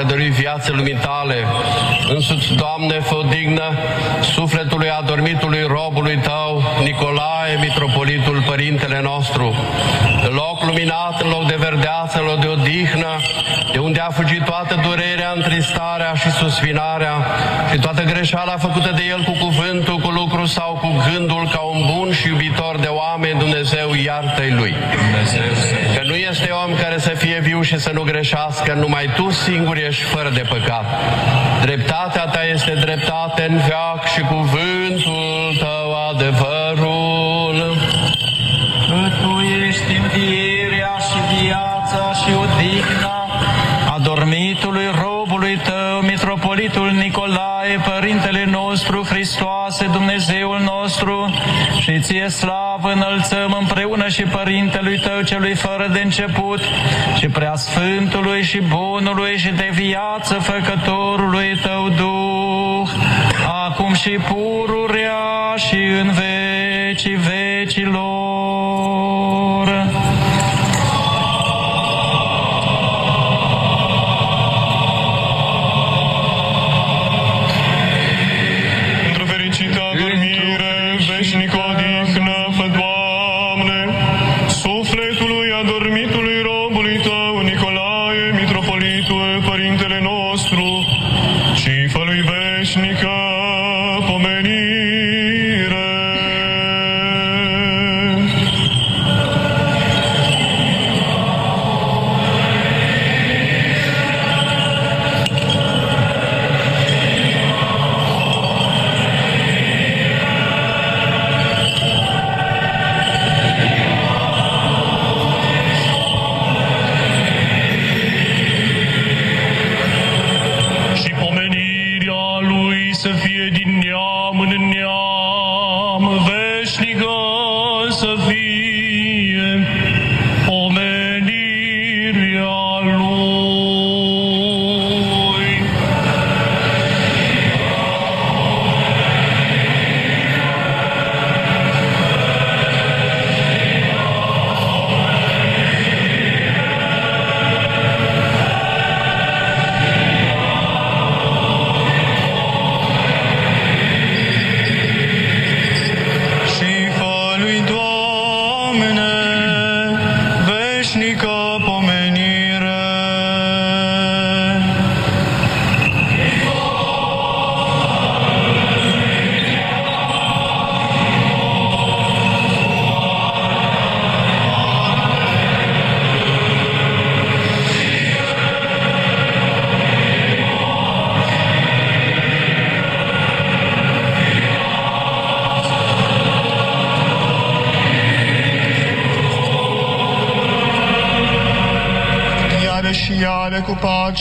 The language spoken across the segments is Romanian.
surpat și a dorit viață lumii tale. Însuți, Doamne, fă dignă sufletului adormitului robului Tău, Nicolae, Mitropolitul, Părintele nostru, în loc luminat, în loc de verdeață, în loc de odihnă, de unde a fugit toată durerea, întristarea și suspinarea și toată greșeala făcută de El cu cuvântul, cu lucru sau cu gândul, ca să nu greșească, numai Tu singur ești fără de păcat. Dreptatea Ta este dreptate în veac și cuvântul Ție slavă înălțăm împreună și Părintelui Tău, Celui fără de început, și Preasfântului și Bunului și de viață Făcătorului Tău Duh, acum și pururea și în vecii vecilor.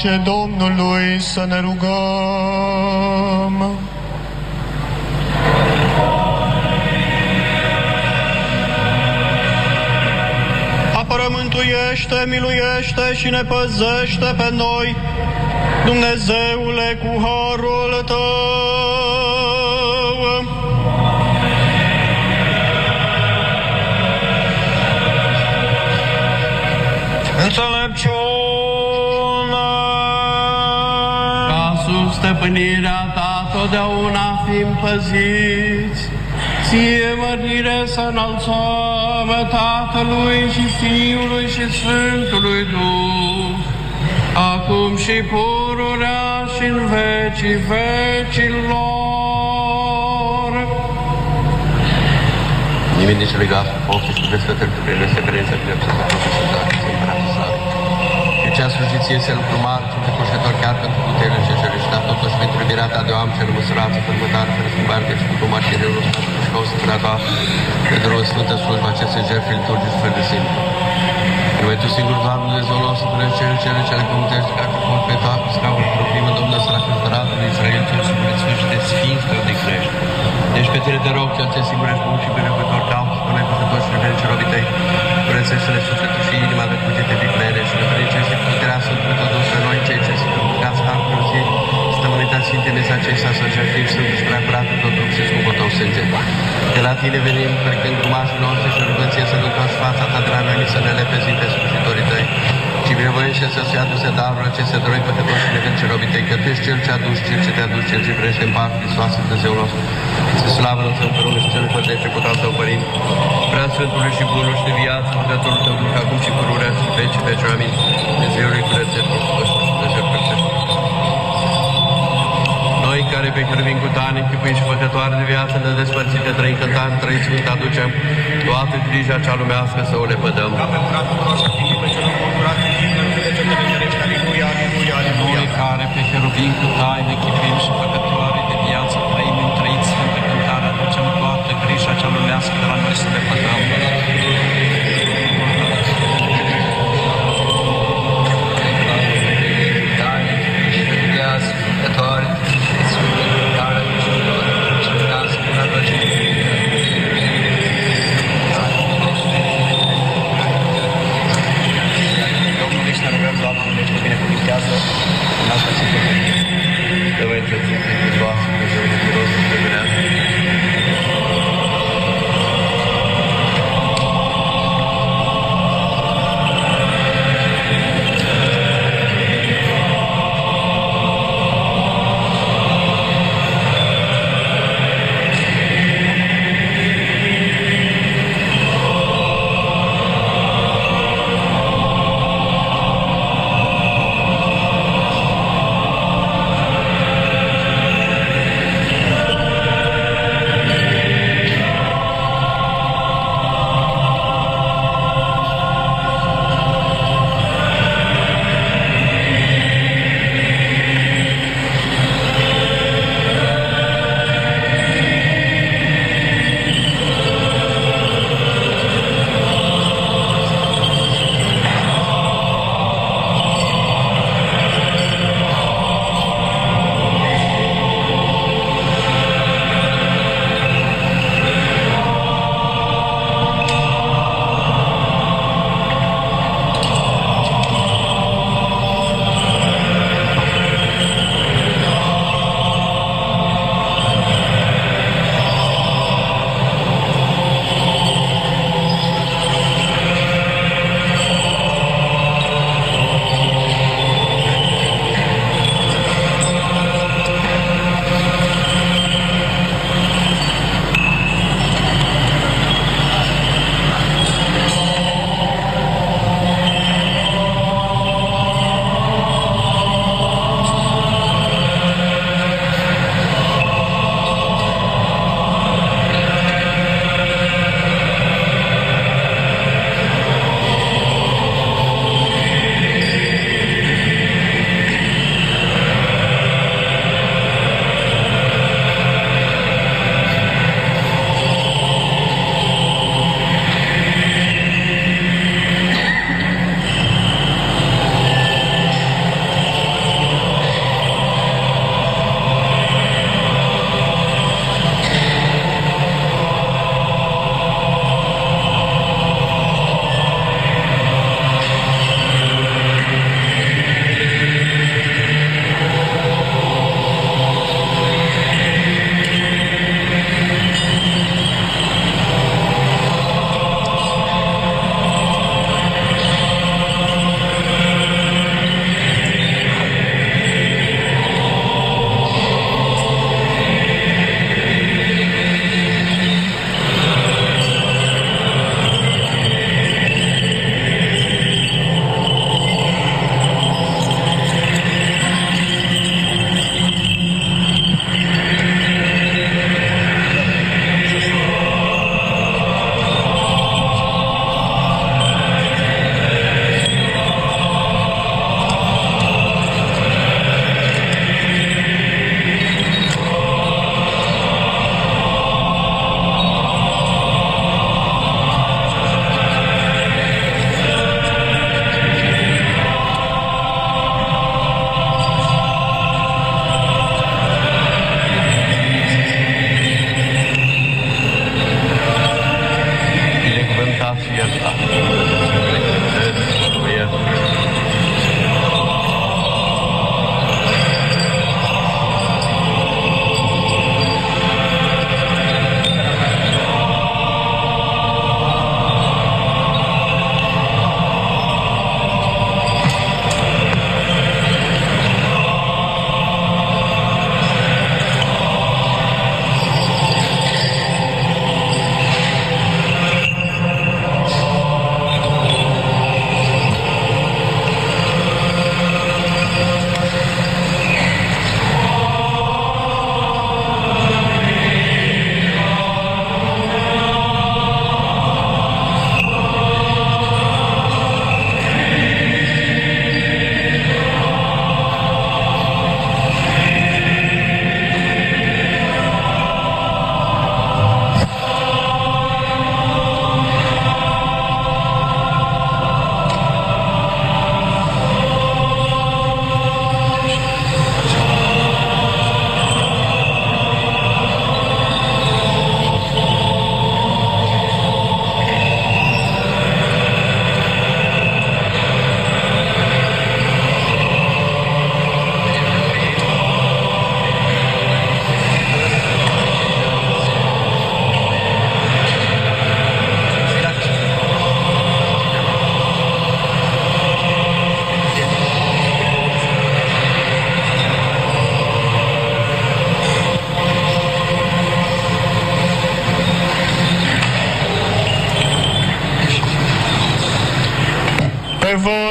Cu pace Domnului să ne rugăm. Apără, mântuiește, miluiește și ne păzește pe noi, Dumnezeule, cu harul stăpânirea Ta totdeauna fim păziți, Ție mărire să înălțăm Tatălui și Fiului și Sfântului Duh, acum și pururea și în vecii vecilor. Nimeni nici legat, ochii și desfătări cu prin reseperență, dreaptă, să facă să zacă, să împărată slavă. Că cea slujiție se lucru mare, și înfricoșător chiar pentru putere și cele și dar totuși pentru iubirea ta de oameni cel măsurață, fărmătare, fără schimbare, deci cu tuma și râul, și cauță prea ta, de drog sfântă slujba acestei jertfe liturgici fără de sine. Numai Tu singur, Doamne, Dumnezeu nostru, până cele, cele, cele cământești, ca că pot pe toate, scaunul proprimă, Domnul să la Hristoratul Israel, Tu și prețuiești de sfinți tău de crești. Deci pe tine te rog, cel ce singur ești bun și binecuvântor, caut, spune cu toți și reveni robii tăi, curățește-le sufletul și inima de cugete viclere și răfăricește cu puterea Sfântului Tău Duh pe noi, cei ce sunt rugați har curățit, stămânitați Sfintele aceștia să jertfim Sfântul și prea curat tot Duh și scumpul Tău sânge. De la Tine venim, precând grumașii noștri și rugăție să nu fața Ta de la noi, să ne bunele pe zi pe slujitorii tăi, și binevoiește să se aduse darul aceste droi păcătoși și nevin robii tăi, că tu ești cel ce aduci, cel ce te aduci, cel ce primește în parte, Iisus Dumnezeu nostru. Să slavă Lui Sfântul Român și cel fără de cu Tatăl Părinte, prea Sfântului și Bunul și de viață, Mântuitorul tău, Duh, acum și pururea și veci, veci, amin. Dumnezeului curățet, Hristos, Dumnezeu curățet. Noi care pe hrăvim cu tani, chipui și făcătoare de viață, ne despărțite, trăi cântare, trăi sfânt, aducem toată grija cea lumească să o lepădăm. Noi care pe cherubin cu taine, chipim și făcătoare de viață, trăim în trăit sfântă cântare, aducem toată grija cea lumească de la noi să le Thank you.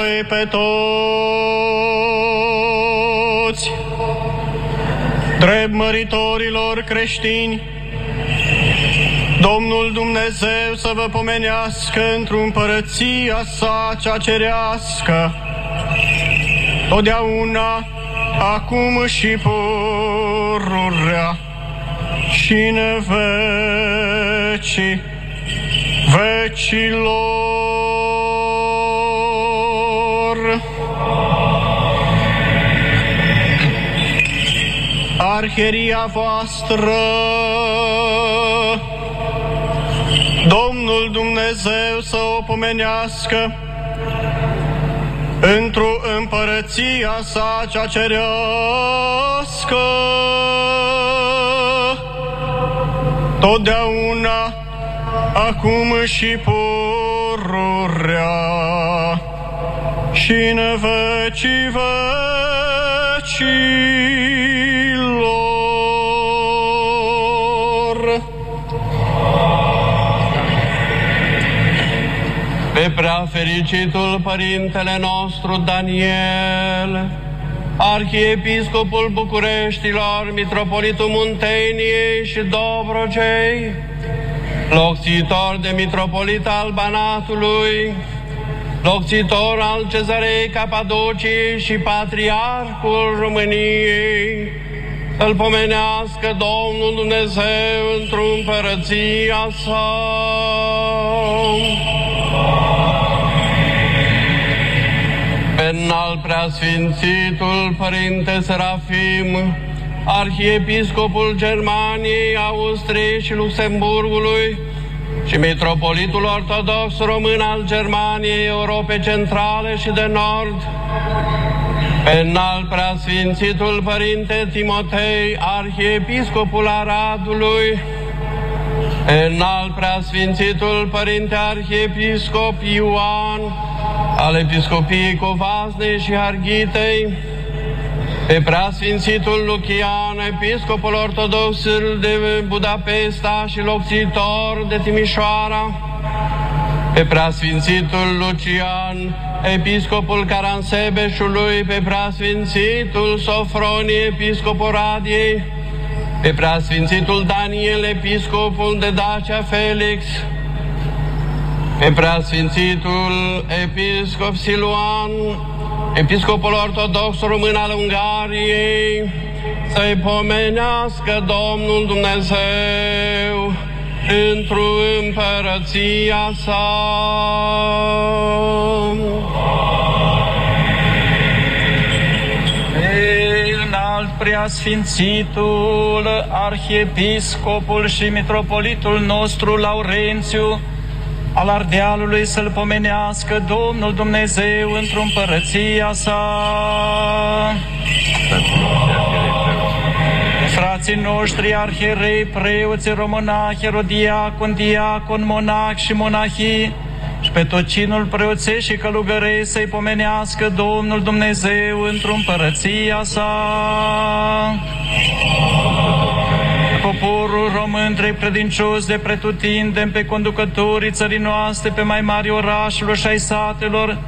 Pe voi pe toți, drept măritorilor creștini, Domnul Dumnezeu să vă pomenească într-o împărăția sa cea cerească, totdeauna, acum și pururea și în vecii vecilor. Arheria voastră, Domnul Dumnezeu să o pomenească într-o împărăția sa cea cerească, totdeauna, acum și pururea și în vecii vecilor. Pe prea fericitul Părintele nostru Daniel, Arhiepiscopul Bucureștilor, Mitropolitul Munteniei și Dobrogei, locțitor de Mitropolit al Banatului, locțitor al Cezarei Capadociei și Patriarhul României, îl pomenească Domnul Dumnezeu într-o împărăția sa. Pe înalt preasfințitul Părinte Serafim, Arhiepiscopul Germaniei, Austriei și Luxemburgului și Mitropolitul Ortodox Român al Germaniei, Europei Centrale și de Nord, pe înalt preasfințitul Părinte Timotei, Arhiepiscopul Aradului, pe înalt preasfințitul Părinte Arhiepiscop Ioan, al Episcopiei Covasnei și Harghitei, pe preasfințitul Lucian, episcopul ortodox de Budapesta și locțitor de Timișoara, pe preasfințitul Lucian, episcopul Caransebeșului, pe preasfințitul Sofronie, episcopul Radiei, pe preasfințitul Daniel, episcopul de Dacia Felix, pe preasfințitul episcop Siluan, episcopul ortodox român al Ungariei, să-i pomenească Domnul Dumnezeu într-o împărăția sa. înalt preasfințitul arhiepiscopul și mitropolitul nostru Laurențiu, al Ardealului să-l pomenească Domnul Dumnezeu într-o împărăția sa. Frații noștri, arhierei, preoți, romonahi, erodiacon, diacon, monac și monahii, și pe tot cinul preoței și călugărei să-i pomenească Domnul Dumnezeu într-o împărăția sa poporul român drept credincios de pretutindem pe conducătorii țării noastre, pe mai mari orașelor și ai satelor,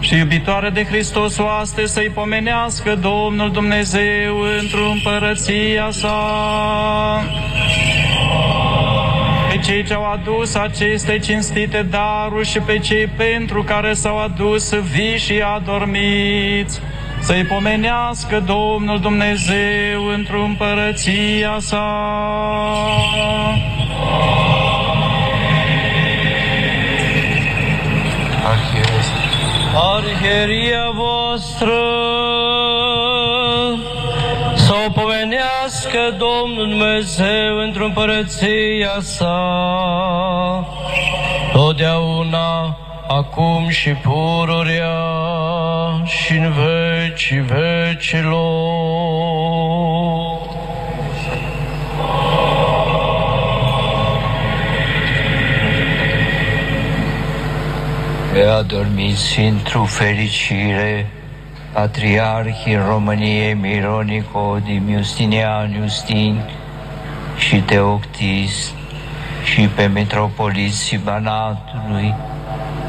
și iubitoare de Hristos oaste să-i pomenească Domnul Dumnezeu într-o împărăția sa. Pe cei ce au adus aceste cinstite daruri și pe cei pentru care s-au adus vii și adormiți, să-i pomenească Domnul Dumnezeu într-o împărăția sa. Arheria voastră să o pomenească Domnul Dumnezeu într-o împărăția sa, totdeauna, acum și pururea și în vecii vecilor. Pe adormiți într-o fericire, Patriarhii României Mironico, Justinian Justin și Teoctis și pe metropoliții Banatului,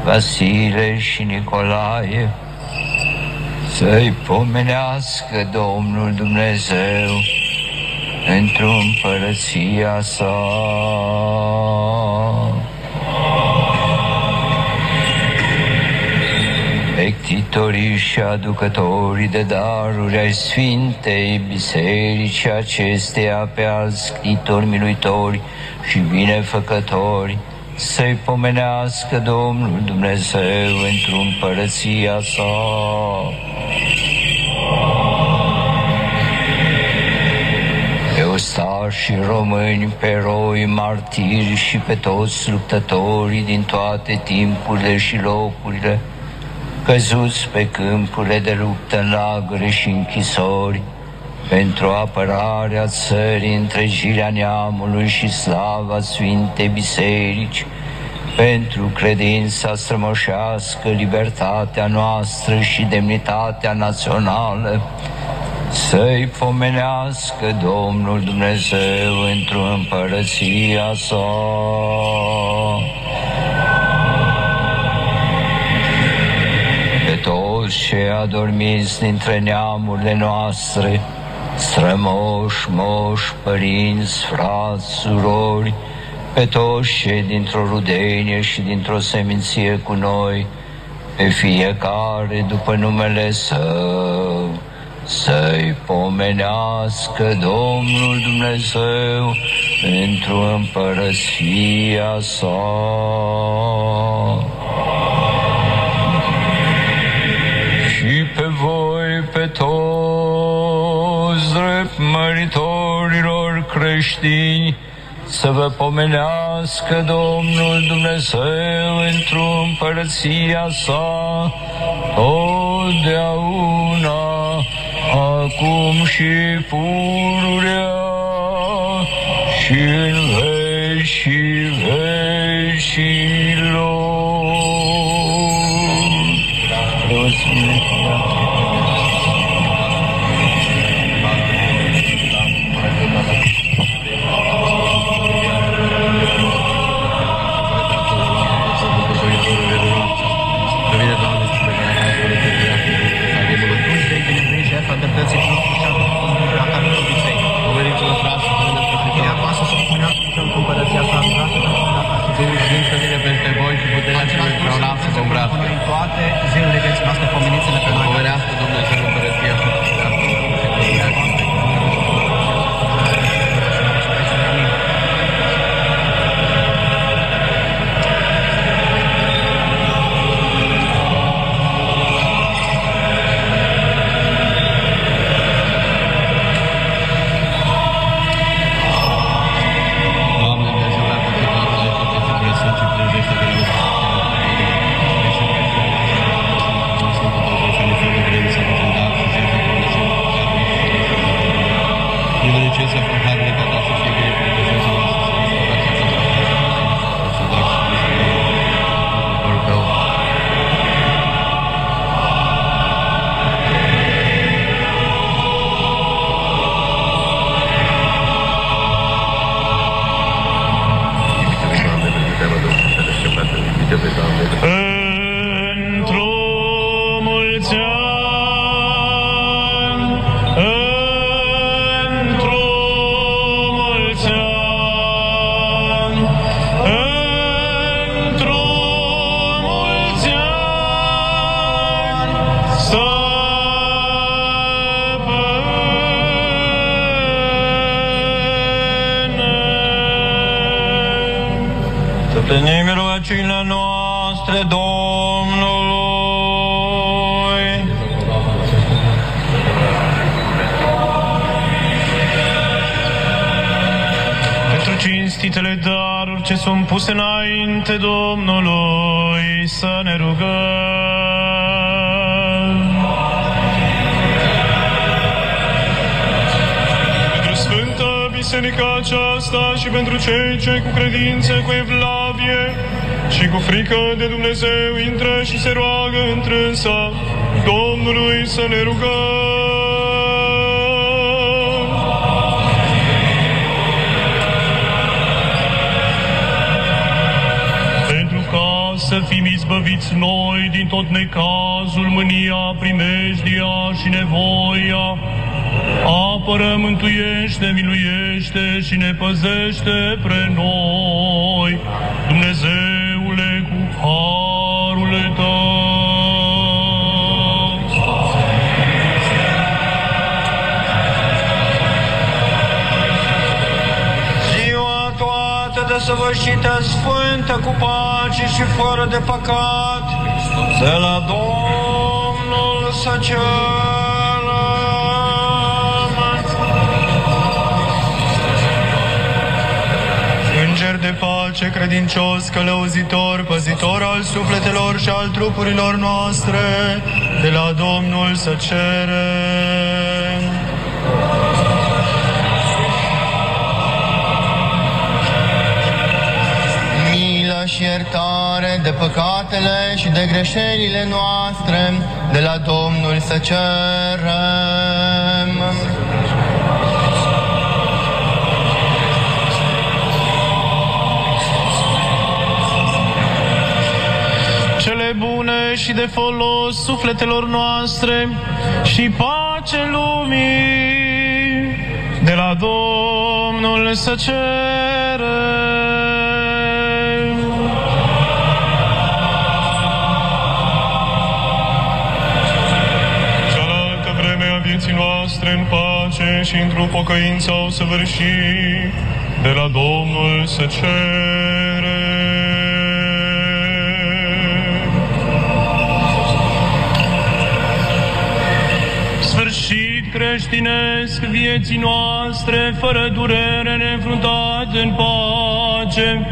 Vasile și Nicolae, să-i pomenească Domnul Dumnezeu într-o împărăția sa. Ectitorii și aducătorii de daruri ai Sfintei Biserici acesteia pe alți scritori miluitori și binefăcători, să-i pomenească Domnul Dumnezeu într-o împărăția sa. Pe ostași români, pe roi, martiri și pe toți luptătorii din toate timpurile și locurile, căzuți pe câmpurile de luptă în lagăre și închisori, pentru apărarea țării, întregirea neamului și slava Sfintei Biserici, pentru credința strămoșească, libertatea noastră și demnitatea națională, să-i pomenească Domnul Dumnezeu într-o împărăția sa. Pe toți cei adormiți dintre neamurile noastre, strămoși, moși, părinți, frați, surori, pe toți cei dintr-o rudenie și dintr-o seminție cu noi, pe fiecare după numele Său, să-i pomenească Domnul Dumnezeu pentru împărăția sa. Măritorilor creștini, să vă pomenească Domnul Dumnezeu într-o împărăția sa, totdeauna, acum și pururea și în Domnului, să ne rugăm. Pentru Sfânta Biserica aceasta și pentru cei ce cu credință, cu evlavie și cu frică de Dumnezeu intră și se roagă întrânsa, Domnului să ne rugăm. Să fim izbăviți noi din tot necazul, mânia, primejdia și nevoia. Apără, mântuiește, miluiește și ne păzește pre noi, Dumnezeule, toată desăvârșită, sfântă, cu pace și fără de păcat, de la Domnul să cerem. Înger de pace, credincios, călăuzitor, păzitor al sufletelor și al trupurilor noastre, de la Domnul să cerem. Și iertare de păcatele și de greșelile noastre, de la Domnul să cerem. cele bune și de folos sufletelor noastre și pace lumii, de la Domnul să cerem. Și într-o pocăință o săvârși, de la Domnul să cerem. Sfârșit creștinesc vieții noastre, fără durere, neînfruntate în pace,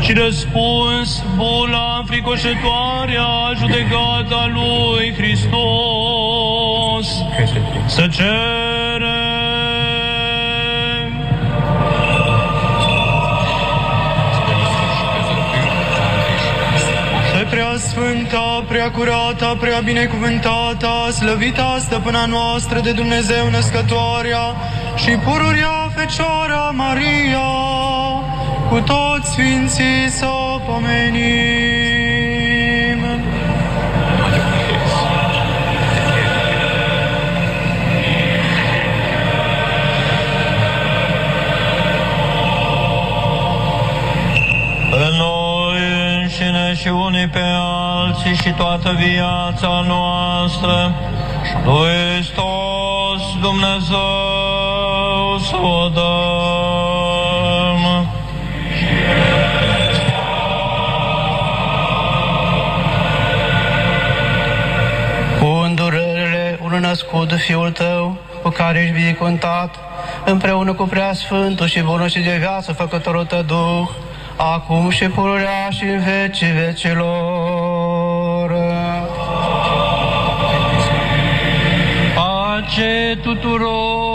și răspuns bun la fricoșătoarea judecata lui Hristos. Să cerem Pe prea sfânta, prea curata, prea binecuvântata, slăvita stăpâna noastră de Dumnezeu născătoarea și pururia Fecioara Maria, cu toți sfinții să o pomenim. Și unii pe alții și toată viața noastră, lui Hristos Dumnezeu să o dăm. Cu îndurările unul născut Fiul Tău, cu care ești binecuvântat, împreună cu prea Sfântul și bunul și de viață făcătorul Tău Duh, acum și pururea și în vecii vecilor. Pace tuturor!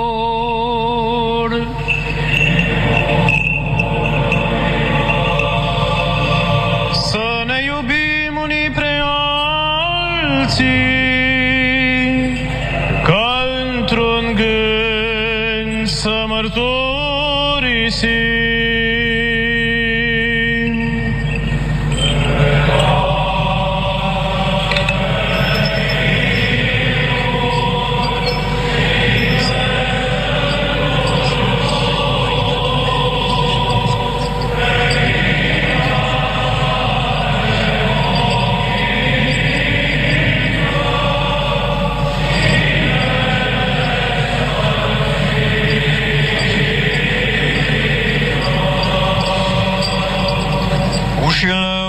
Ușile,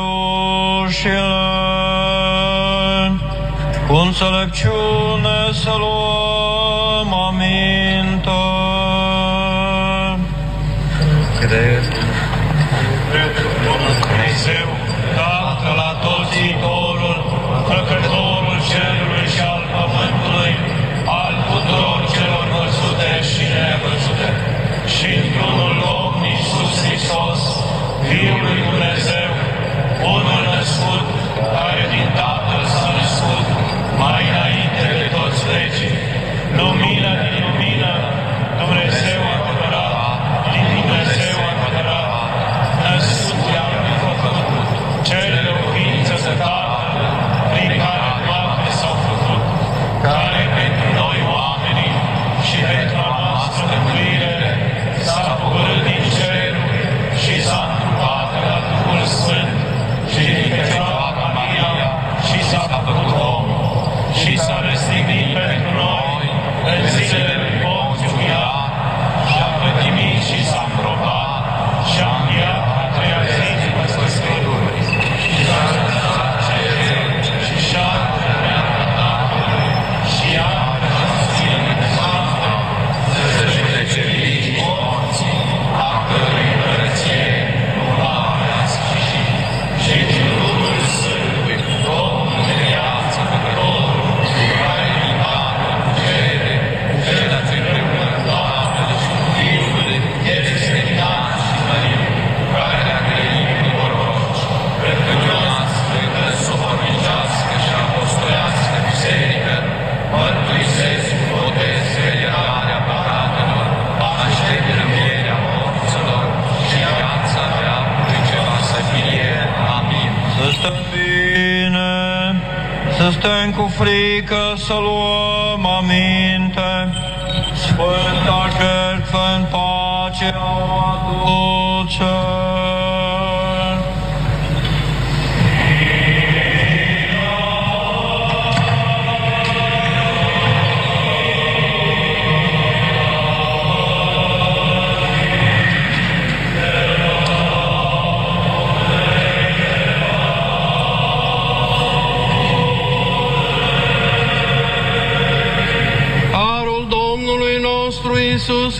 ușile, cu înțelepciune să luăm aminte. Cu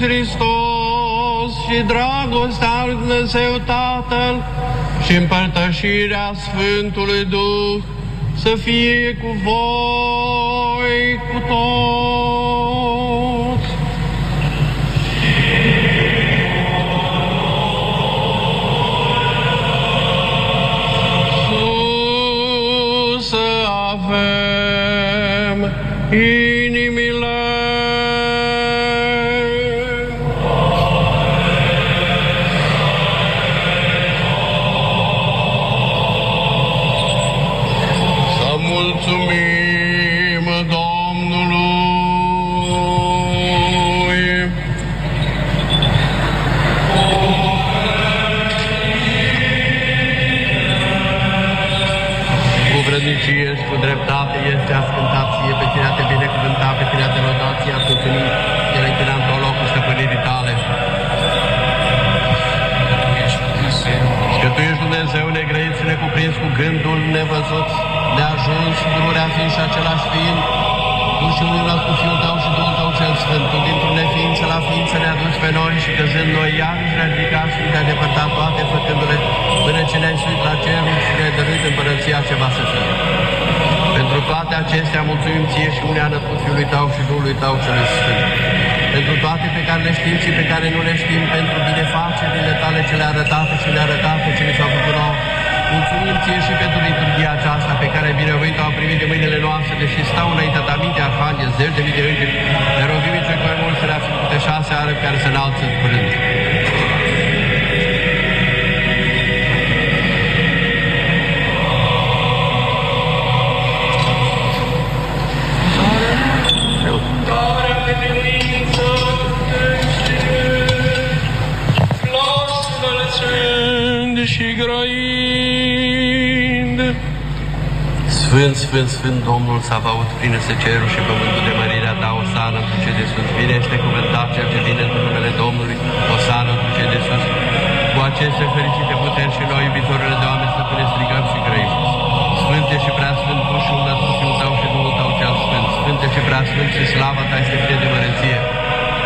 Hristos și dragostea lui Dumnezeu Tatăl și împărtășirea Sfântului Duh să fie cu voi, cu toți. Sus să avem gândul nevăzut, neajuns, dururea fiind și același fiind, Tu și unul cu Fiul Tău și Duhul Tău cel Sfânt, Tu dintr-un neființă la ființă ne aduci pe noi și căzând noi iarăși ne-ai ridicat și ne-ai depărtat toate făcându-le până ce ne-ai suit la cerul și ne-ai dăruit împărăția ce va să fie. Pentru toate acestea mulțumim ție și unea născut Fiului Tău și Duhului Tău cel Sfânt. Pentru toate pe care le știm și pe care nu le știm, pentru binefacerile tale ce le arătate și le arătate ce ne s-au făcut nouă. Mulțumim ție și pentru liturgia aceasta pe care binevoit au primit de mâinile noastre, deși stau înaintea ta mii de arhanghel, zeci de mii de îngeri, ne rogim cei mai mulți să le afli câte șase arări care se înalță în curând. Înălțând și grăind, Sfânt, Sfânt, Sfânt, Domnul Savaut, pline se cerul și pământul de mărirea ta, Osană, cu ce de sus. Bine este cuvântat cel ce vine în numele Domnului, Osană, cu ce de sus. Cu aceste fericite puteri și noi, iubitorile de oameni, să ne strigăm și grăim. Sfânte și prea Sfânt, tu și un cu Fiul tău și Duhul tău cel Sfânt. Sfânte și prea Sfânt și slava ta este plină de măreție.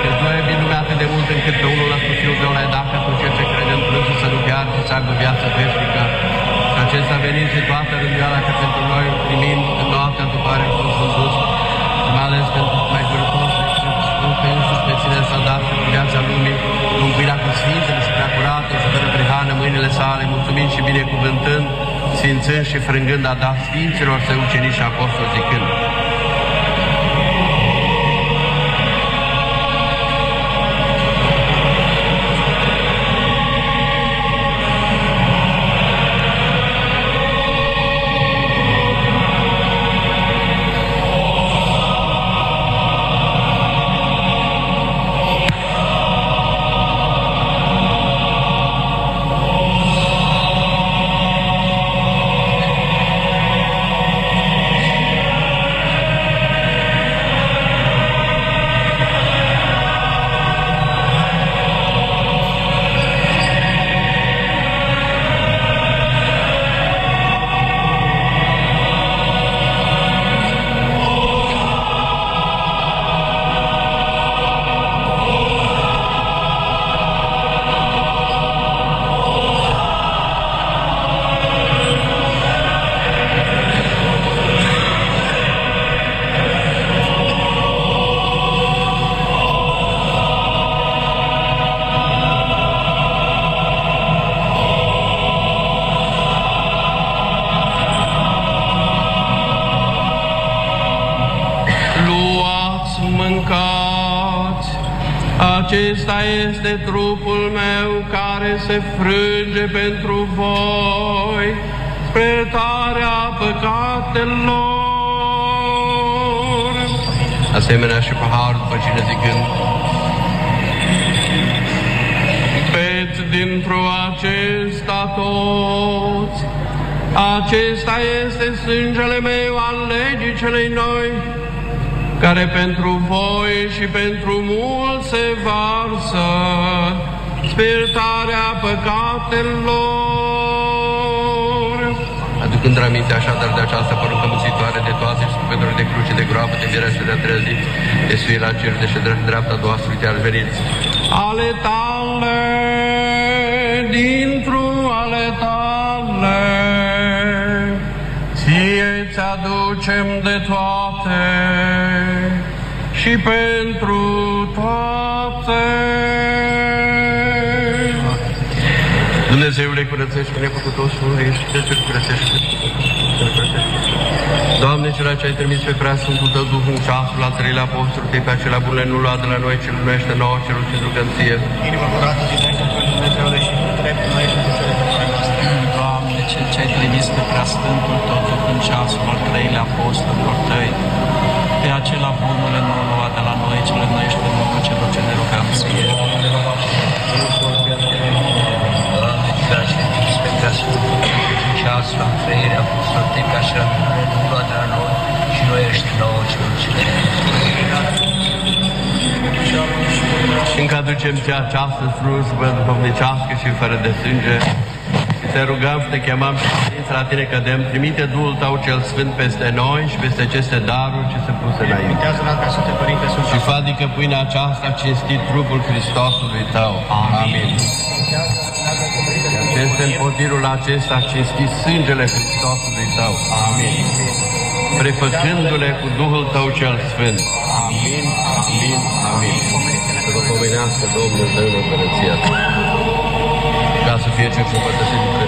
Că tu ai iubit lumea atât de mult încât pe unul cu Fiul tău l-ai dat ca tu cel ce crede în plânsul să nu piară și să aibă viață veșnică. Și acesta a venit și toată rânduiala că pentru noi primim în noaptea după care fost vândut, și mai ales pentru mai vârtos decât pe însuși pe ține s-a dat pentru viața lumii, lumbuirea cu Sfintele și prea curate și fără prihană mâinile sale, mulțumind și binecuvântând, sfințând și frângând a dat Sfinților să ucenici și apostoli zicând. Se frânge pentru voi, spre iertarea păcatelor. Asemenea și paharul după cine zicând, Beți dintr-o acesta toți. Acesta este sângele meu al legii celei noi, care pentru voi și pentru mulți se varsă spirtarea păcatelor. aducând aminte așadar de această poruncă muțitoare de toate și pentru de cruce, de groapă, de viață și de a treia zi, de suie la cer, de ședere dreapta a doua sfârșit al veniți. ale tale, dintr ale tale. Ție ți aducem de toate și pentru toate. Dumnezeule, curățește nefăcutosul, ești de ce curățește. Doamne, cel ce ai trimis pe prea Sfântul Tău Duh în ceasul al treilea apostol, te pe acela bune nu lua de la noi, cel numește nouă, celul ce rugăm ție. Inima curată zidește pe Dumnezeule și drept noi și cu cele pe ale noastre. Doamne, Cel ce ai trimis pe preasfântul Tău Duh în ceasul al treilea apostolilor Tăi, pe acela bunule nu lua de la noi, cel numește nouă, celor ce ne rugăm ție. Trimis pe preasfântul în ceasul al treilea apostol, te pe așa minune, nu lua de la noi și noi ești nouă celor ce ne Și încă aducem ție această slujbă duhovnicească și fără de sânge, te rugăm și te chemăm și credință la tine cădem, trimite Duhul Tău cel Sfânt peste noi și peste aceste daruri ce se puse înainte. Uitează la ca Sfânte Părinte Sus. Și fă adică pâinea aceasta cinstit trupul Hristosului Tău. Amin. Și este în potirul acesta cinstit sângele Hristosului Tău. Amin. Prefăcându-le cu Duhul Tău cel Sfânt. Amin, amin, amin. Să vă pomenească Domnul Tău în împărăția Ta. Ca să fie ce și împărtășit dintre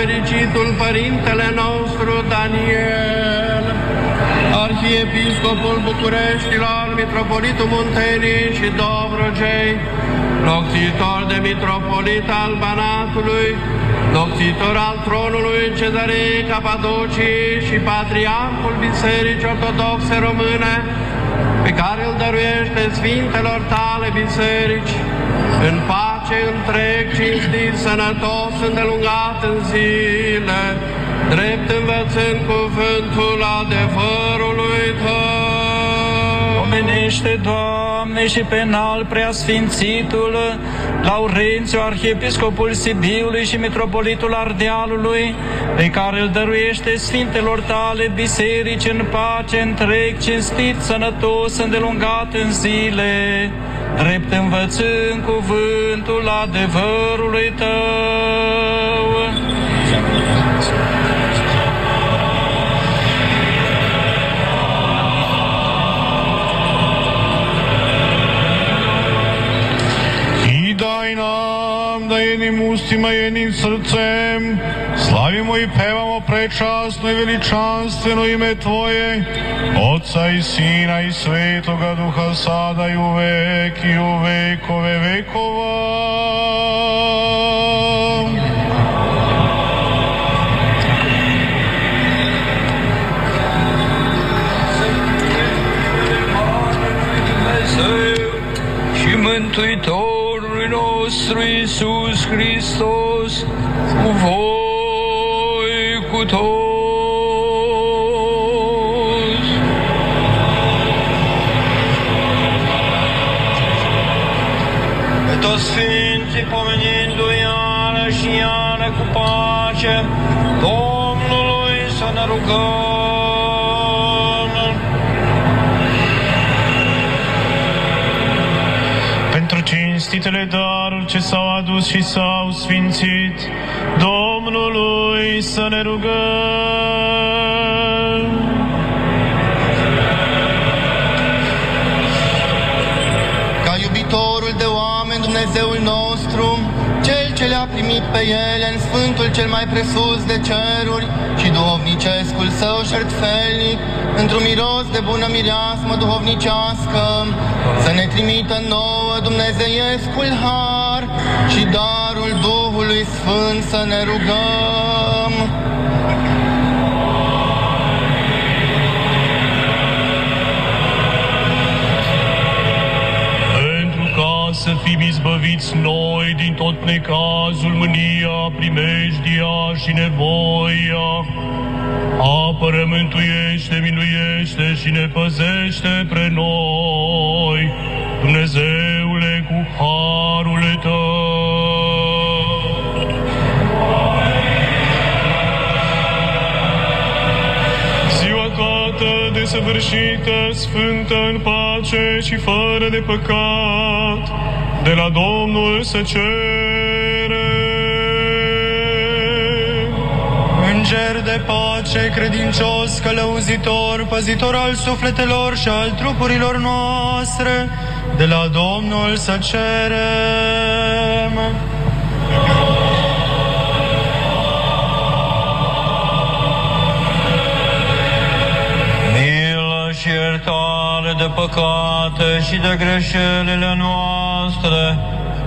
fericitul Părintele nostru Daniel, Arhiepiscopul Bucureștilor, Mitropolitul Munteniei și Dobrogei, locțitor de Mitropolit al Banatului, locțitor al tronului Cezarei Capadocii și Patriarhul Bisericii Ortodoxe Române, pe care îl dăruiește Sfintelor tale biserici, în pace întreg, cinstit, sănătos, îndelungat în zile, drept învățând cuvântul adevărului Tău. Omenește, Doamne, și penal preasfințitul Laurențiu, Arhiepiscopul Sibiului și Mitropolitul Ardealului, pe care îl dăruiește Sfintelor tale biserici în pace, întreg, cinstit, sănătos, îndelungat în zile, drept învățând cuvântul adevărului Tău. Jednim ustima, jednim srcem slavimo i pevamo prečasno i veličanstveno ime Tvoje, Otca i Sina i Svetoga Duha sada i u vek i u vekove vekova. Ce s-au adus și s-au sfințit, Domnului să ne rugăm. Ca iubitorul de oameni, Dumnezeul nostru, Cel ce le-a primit pe ele în Sfântul cel mai presus de ceruri și duhovnicescul său șertfelnic, într-un miros de bună mireasmă duhovnicească, să ne trimită nouă dumnezeiescul har și darul Duhului Sfânt să ne rugăm. Pentru ca să fim izbăviți noi din tot necazul, mânia, primejdia și nevoia, apără, mântuiește, miluiește și ne păzește pre noi, Dumnezeule, cu harul Tău. Ziua toată desăvârșită, sfântă în pace și fără de păcat, de la Domnul să cerem. Înger de pace, credincios, călăuzitor, păzitor al sufletelor și al trupurilor noastre, de la Domnul să cerem. Milă și iertare de păcate și de greșelile noastre,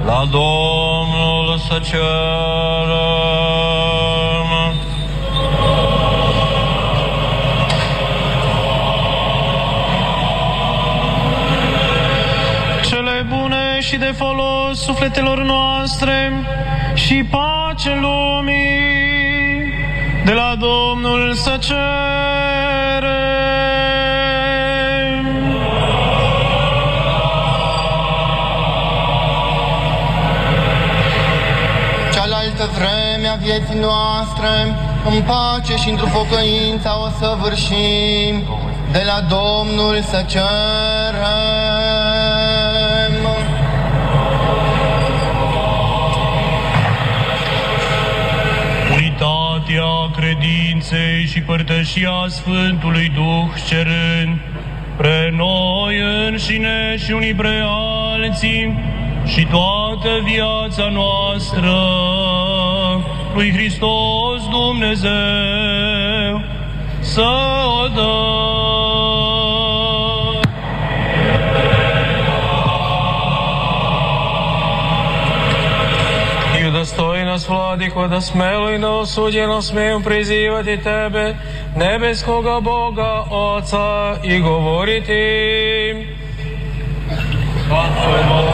la Domnul să cerem. Și de folos sufletelor noastre și pace lumii, de la Domnul să cerem. Cealaltă vreme a vieții noastre, în pace și într-o pocăință o să vârșim, de la Domnul să cerem. Credinței și părtășia Sfântului Duh cerând pre noi înșine și unii pre alții și toată viața noastră lui Hristos Dumnezeu să o dăm. Nas, Vladiko, da smelo i neosuđeno smijem prizivati Tebe, nebeskoga Boga, Oca, i govoriti. Că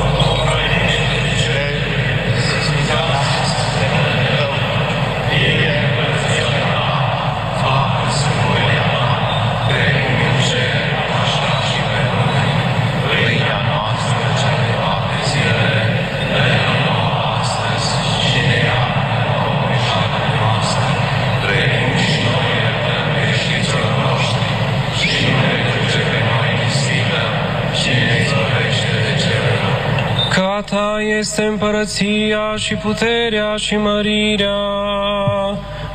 Ta este împărăția și puterea și mărirea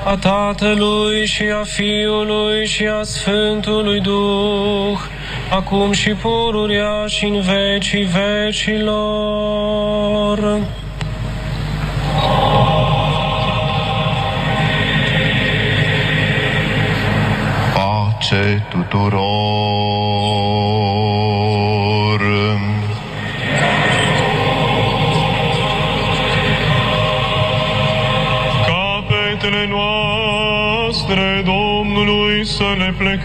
a Tatălui și a Fiului și a Sfântului Duh, acum și pururia și în vecii vecilor. Pace tuturor!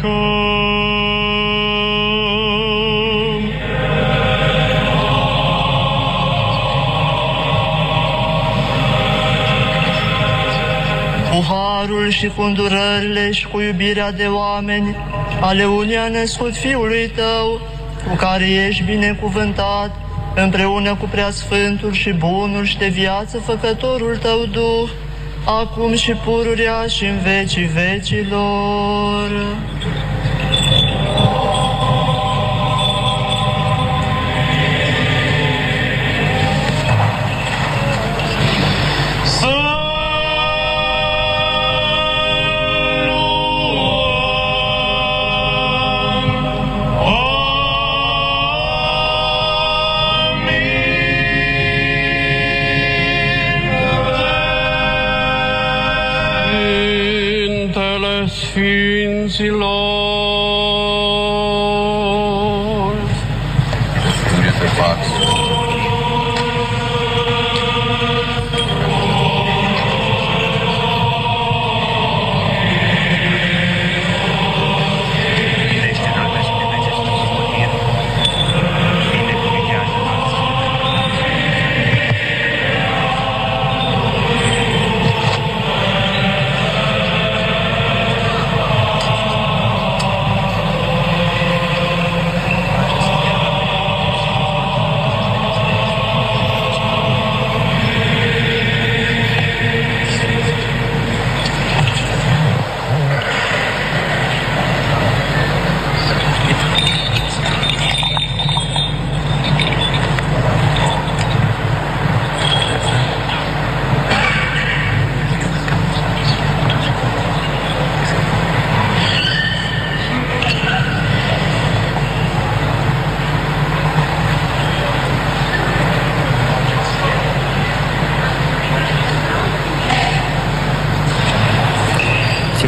Le plecăm. cu harul și cu îndurările și cu iubirea de oameni, ale unui a născut Fiului Tău, cu care ești binecuvântat, împreună cu preasfântul și bunul și de viață făcătorul Tău Duh, acum și pururea și în vecii vecilor. Sfintele Sfinților.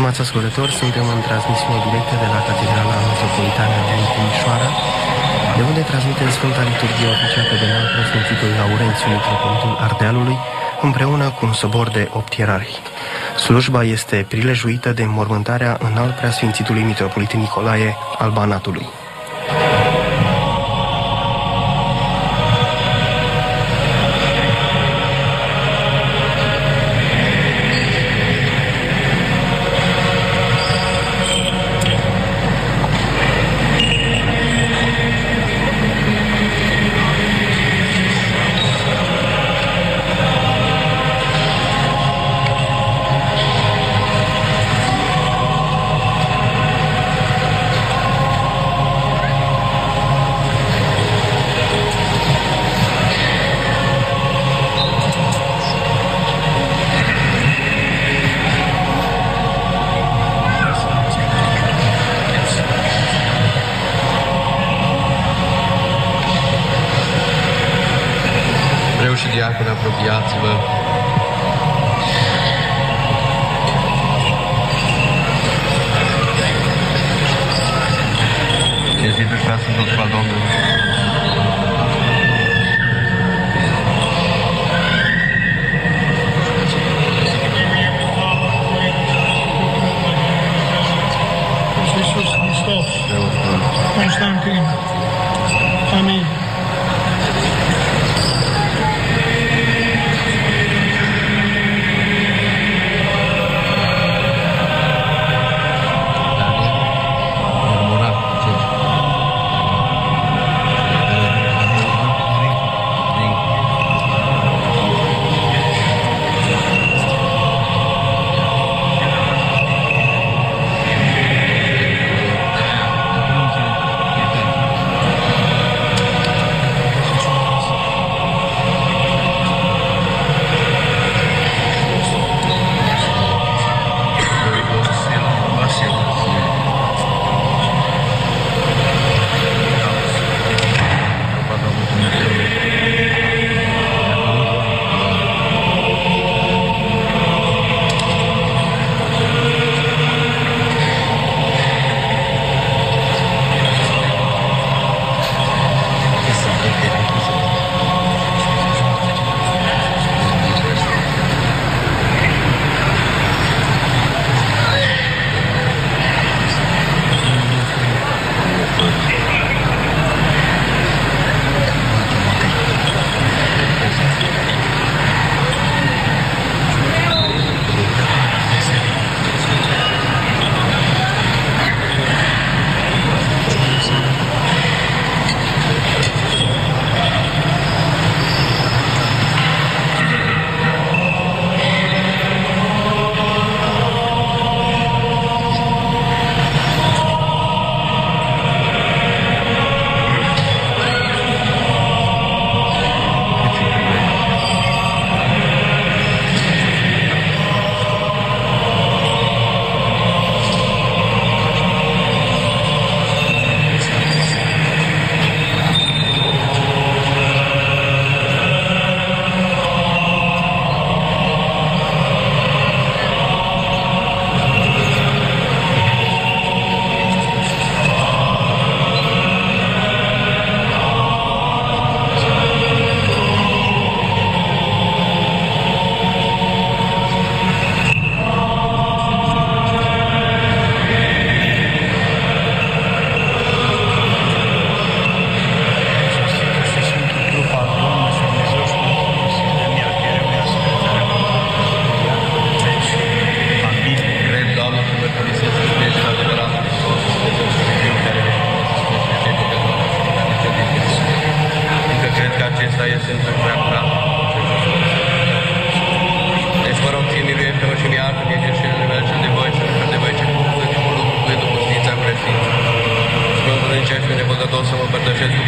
Stimați ascultători, suntem în transmisiune directă de la Catedrala Metropolitană din Timișoara, de unde transmitem Sfânta Liturghie oficiată de înalt preasfințitul Laurențiu, Mitropolitul Ardealului, împreună cu un sobor de opt ierarhi. Slujba este prilejuită de mormântarea înalt preasfințitului Mitropolit Nicolae al Banatului.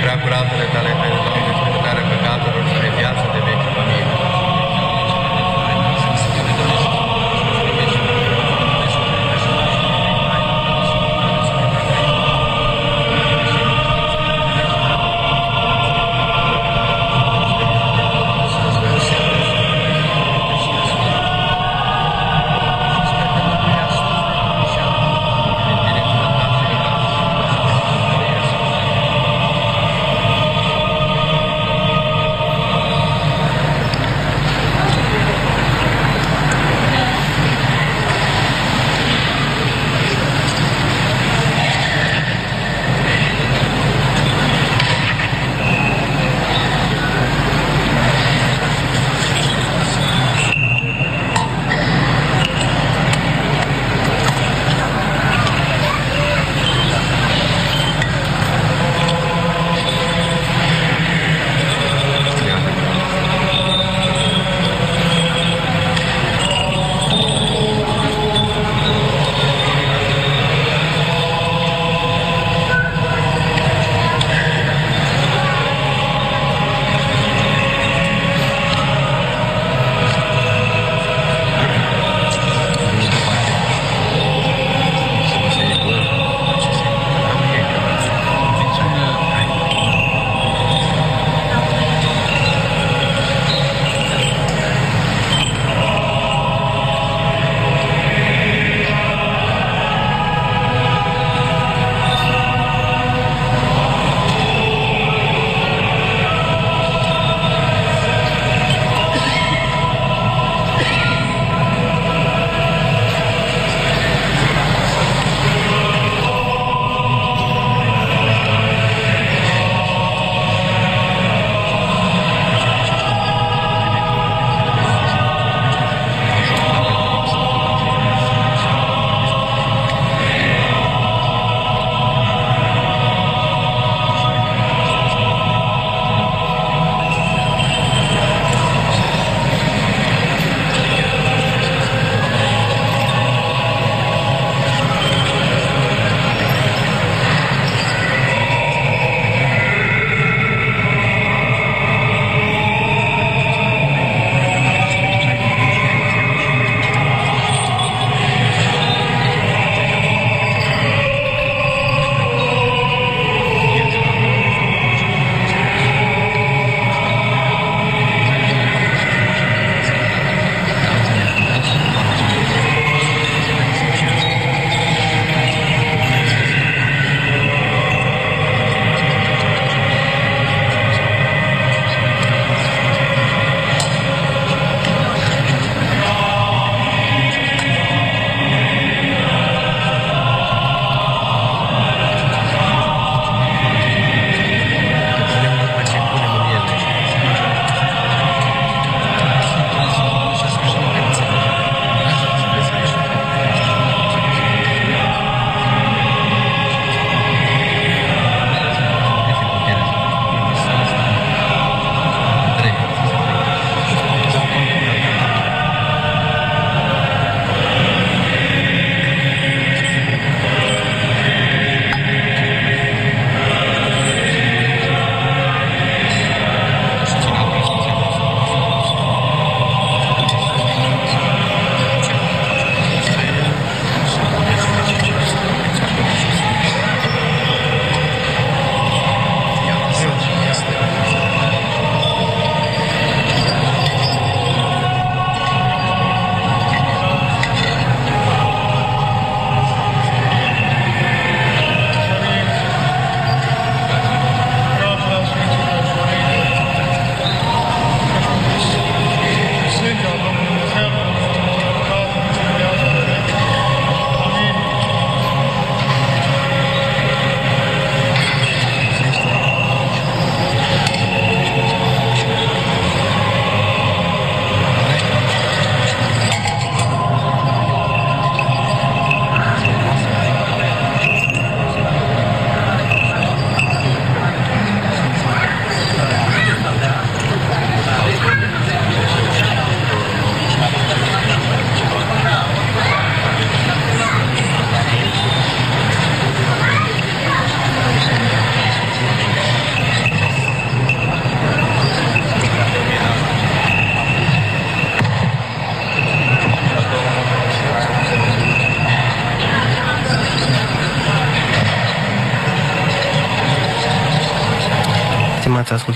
Părtășesc cu prea curatele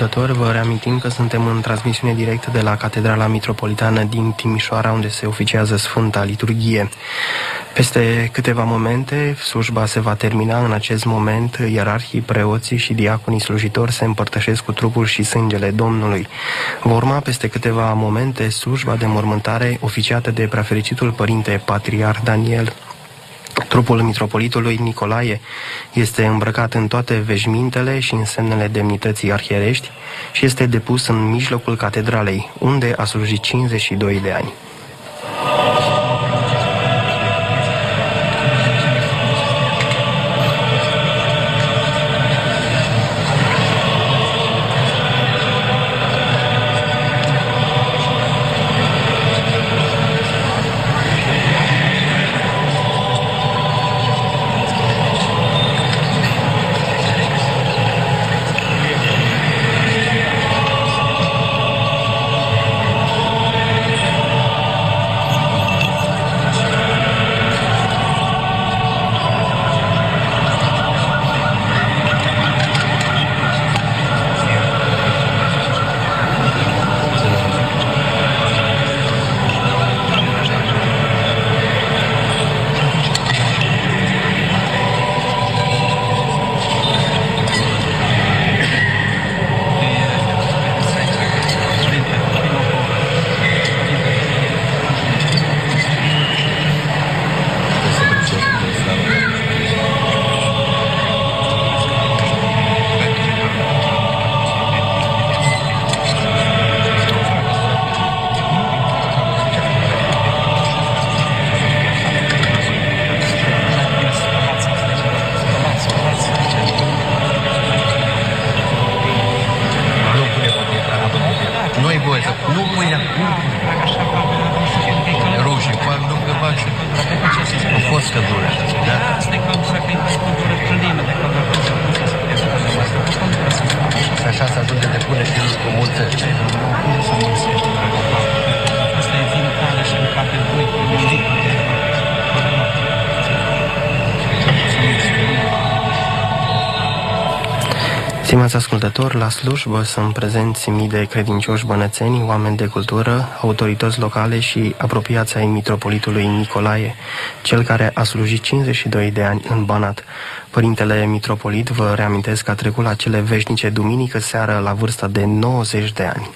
ascultători, vă reamintim că suntem în transmisiune directă de la Catedrala Mitropolitană din Timișoara, unde se oficiază Sfânta Liturghie. Peste câteva momente, slujba se va termina în acest moment, ierarhii, preoții și diaconii slujitori se împărtășesc cu trupul și sângele Domnului. Vor urma peste câteva momente slujba de mormântare oficiată de prefericitul Părinte Patriar Daniel Trupul mitropolitului Nicolae este îmbrăcat în toate veșmintele și în semnele demnității arhierești și este depus în mijlocul catedralei, unde a slujit 52 de ani. Stimați ascultători, la slujbă sunt prezenți mii de credincioși bănățeni, oameni de cultură, autorități locale și apropiați ai mitropolitului Nicolae, cel care a slujit 52 de ani în Banat. Părintele mitropolit vă reamintesc că a trecut la cele veșnice duminică seară la vârsta de 90 de ani.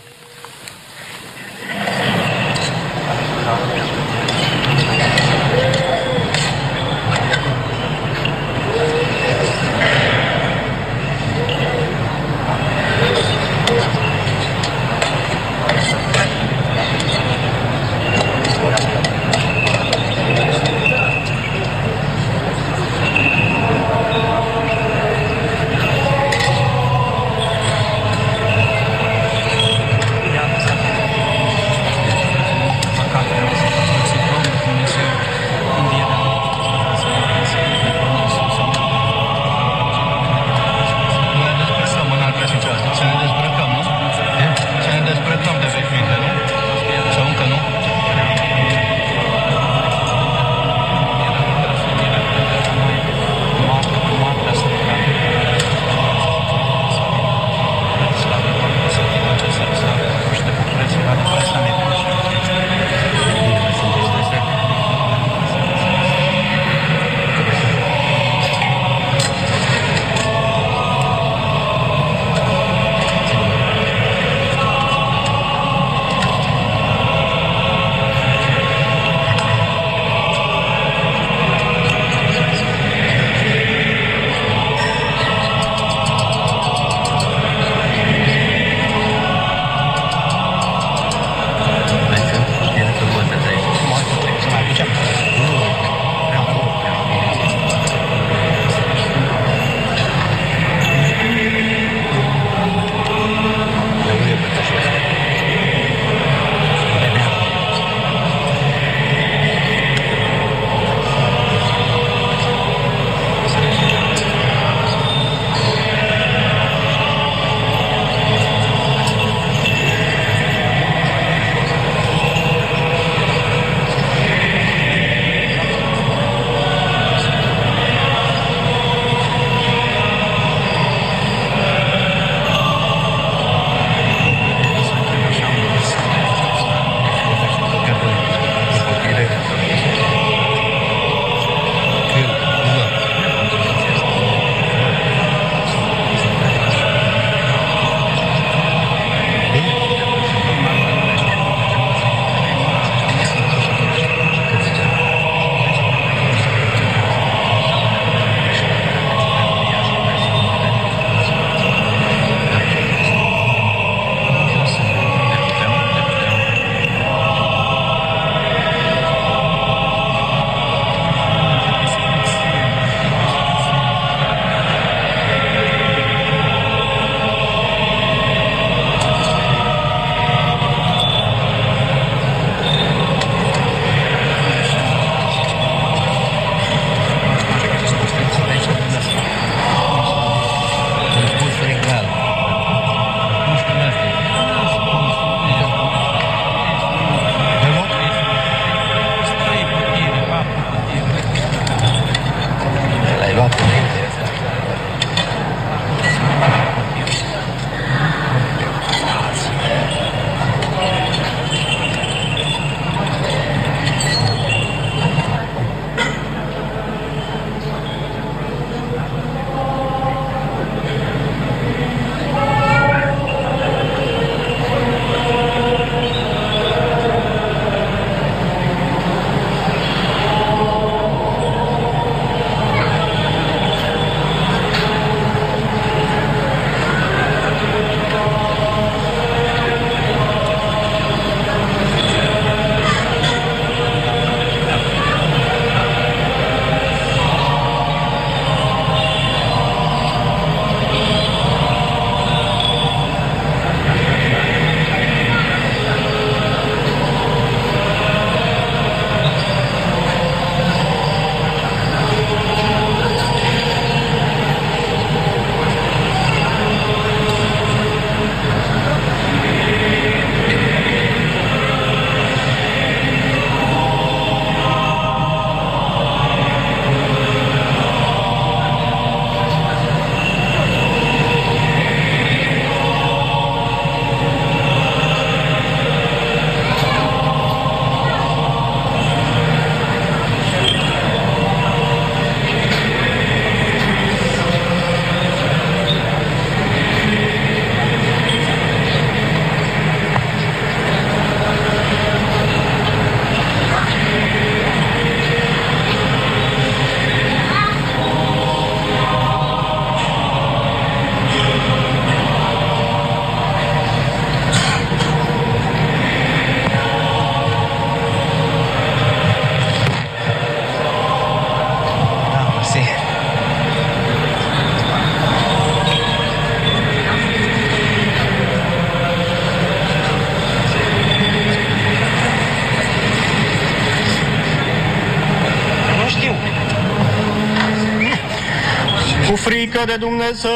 Frică de Dumnezeu,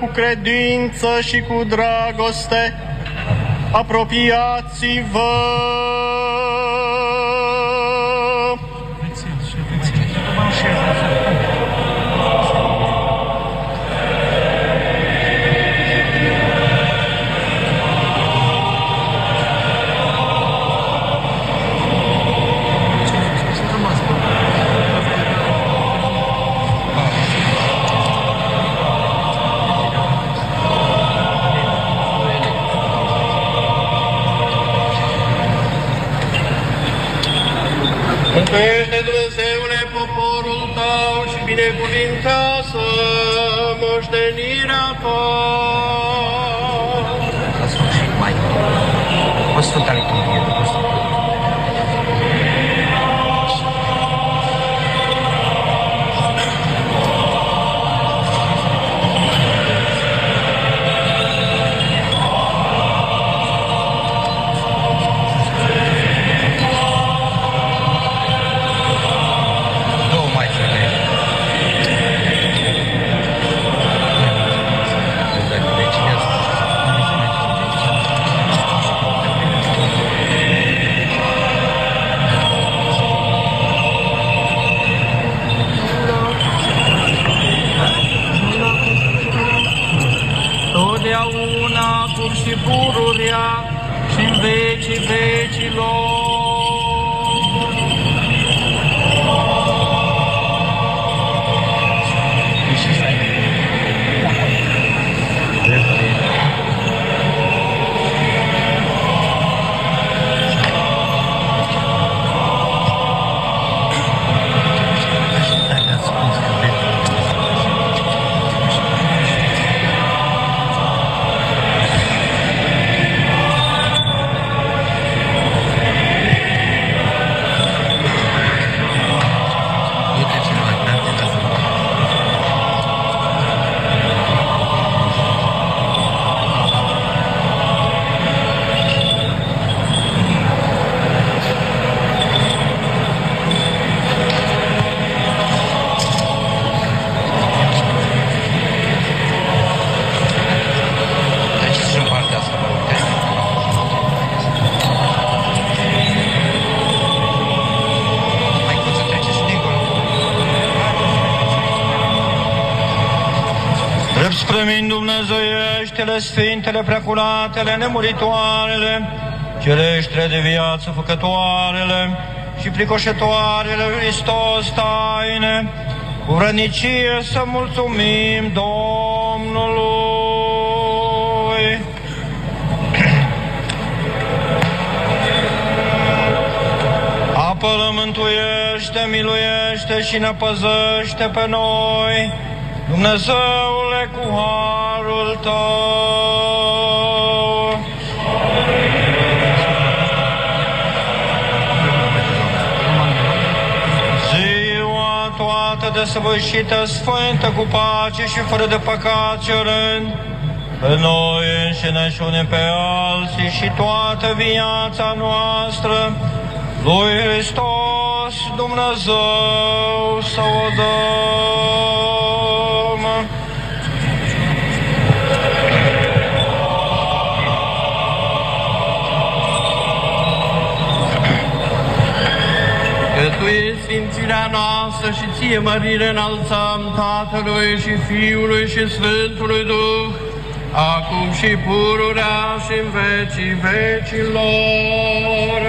cu credință și cu dragoste, apropiați-vă. O Sfânta Liturghie, Drept sprămind Dumnezeieștele, Sfintele, Preacuratele, Nemuritoarele, Cereștile de viață făcătoarele și pricoșetoarele lui Hristos taine, cu vrănicie să mulțumim Domnului. Apără, mântuiește, miluiește și ne păzăște pe noi, Dumnezeule, cu harul Tău. Ziua toată desăvârșită, sfântă, cu pace și fără de păcat și rând, pe noi înșine și unii pe alții și toată viața noastră, lui Hristos Dumnezeu să o dăm. Noastră și ție mărire înălțăm Tatălui și Fiului și Sfântului Duh, acum și pururea și în vecii vecilor.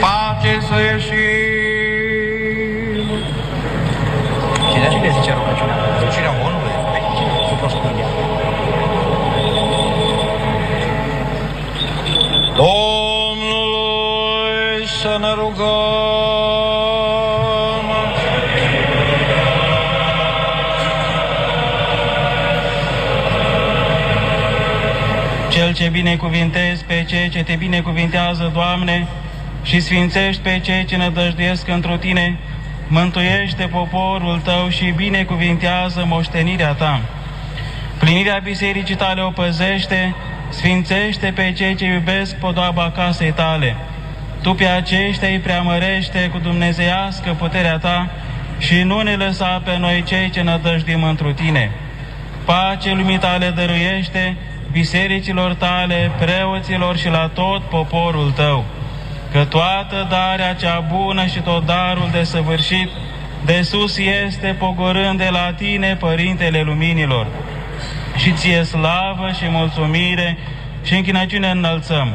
Pace să ieșim. Rugăm. Cel ce binecuvintezi pe cei ce te binecuvintează, Doamne, și sfințești pe cei ce nădăjduiesc într Tine, mântuiește poporul Tău și binecuvintează moștenirea Ta. Plinirea bisericii Tale o păzește, sfințește pe cei ce iubesc podoaba casei Tale. Tu pe aceștia îi preamărește cu dumnezeiască puterea Ta și nu ne lăsa pe noi cei ce nădăjdim întru Tine. Pace lumii Tale dăruiește bisericilor Tale, preoților și la tot poporul Tău, că toată darea cea bună și tot darul de săvârșit de sus este pogorând de la Tine, Părintele Luminilor. Și Ție slavă și mulțumire și închinăciune înălțăm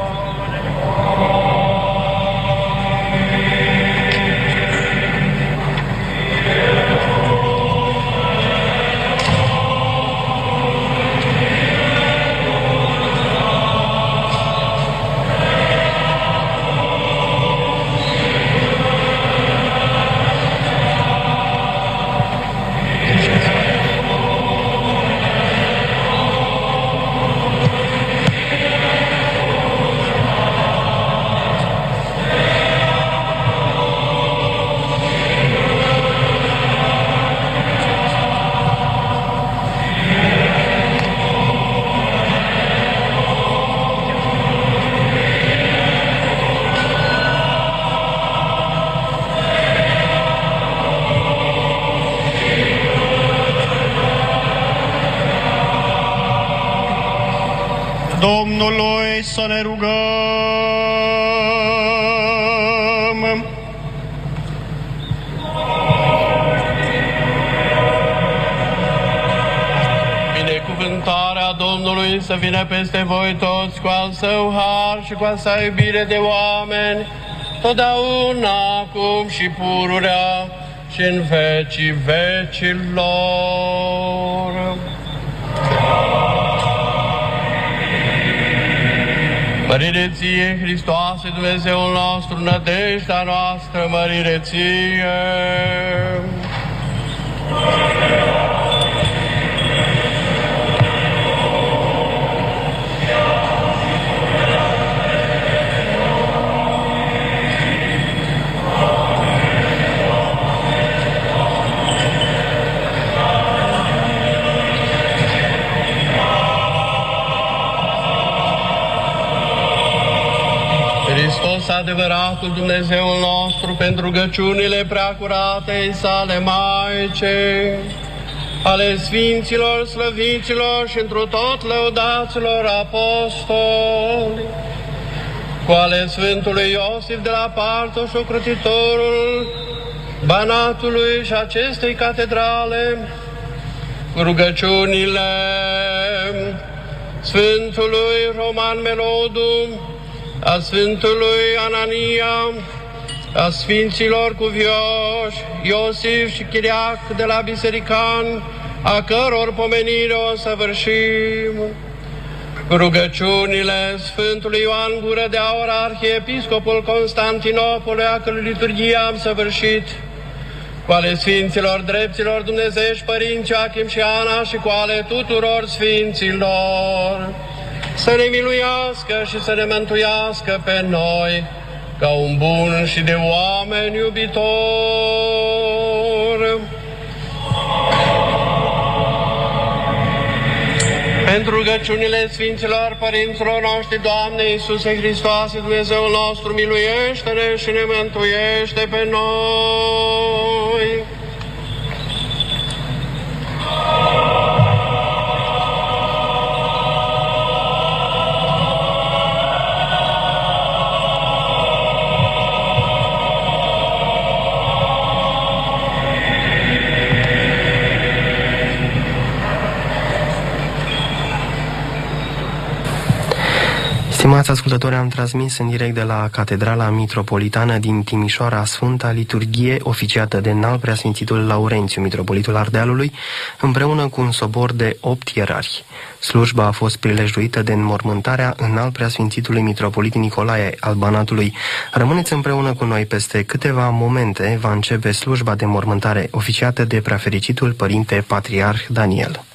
Domnului să ne rugăm. Binecuvântarea Domnului să vină peste voi toți cu al său har și cu al sa iubire de oameni, totdeauna, acum și pururea și în vecii vecilor. Mărire ție, Hristoase, Dumnezeul nostru, nădejdea noastră, mărire ție. Hristos, adevăratul Dumnezeul nostru, pentru rugăciunile preacuratei sale Maice, ale Sfinților, Slăviților și întru tot lăudaților apostoli, cu ale Sfântului Iosif de la Partoș, ocrotitorul Banatului și acestei catedrale, cu rugăciunile Sfântului Roman Melodu, a Sfântului Anania, a Sfinților Cuvioși, Iosif și Chiriac de la Biserican, a căror pomenire o săvârșim. Cu rugăciunile Sfântului Ioan Gură de Aur, Arhiepiscopul Constantinopolului, a cărui liturghie am săvârșit, cu ale Sfinților Dreptilor Dumnezești Părinți Achim și Ana și cu ale tuturor Sfinților, să ne miluiască și să ne mântuiască pe noi ca un bun și de oameni iubitor. Pentru rugăciunile Sfinților Părinților noștri, Doamne Iisuse Hristoase, Dumnezeul nostru, miluiește-ne și ne mântuiește pe noi. Stimați ascultători, am transmis în direct de la Catedrala Mitropolitană din Timișoara Sfânta Liturghie, oficiată de înalt preasfințitul Laurențiu, Mitropolitul Ardealului, împreună cu un sobor de opt ierarhi. Slujba a fost prilejuită de înmormântarea înalt preasfințitului Mitropolit Nicolae al Banatului. Rămâneți împreună cu noi peste câteva momente, va începe slujba de mormântare oficiată de preafericitul Părinte Patriarh Daniel.